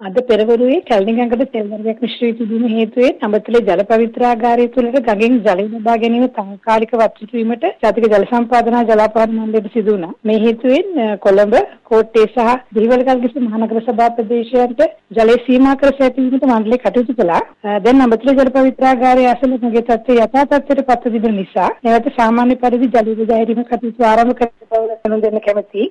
අද පෙරවරුවේ කැලණිගඟට තෙල් වර්ගයක් මිශ්‍ර වී තිබීම හේතුවෙන් අඹතුලේ ජල පවිත්‍රාගාරය තුළට ගඟෙන් ජලය ලබා ගැනීම තාවකාලිකව අත්විඳ වීමට ජාතික ජල සම්පාදනා ජලාපහර මණ්ඩලයට සිදු වුණා. මේ හේතුවෙන් කොළඹ, කෝට්ටේ සහ දිවිවලකල්ගිස මහනගර සභා ප්‍රදේශයන්ට ජලය සීමා කර සැපයීමට මණ්ඩලය කටයුතු කළා. දැන් අඹතුලේ ජල පවිත්‍රාගාරය ඇසළ මගේ තත්ත්වය යථා තත්ත්වයට පත් තිබෙන නිසා නැවත සාමාන්‍ය පරිදි ජලය බෙදා හැරීමේ කටයුතු ආරම්භ කර බව දැනුම් දෙන්න කැමැතියි.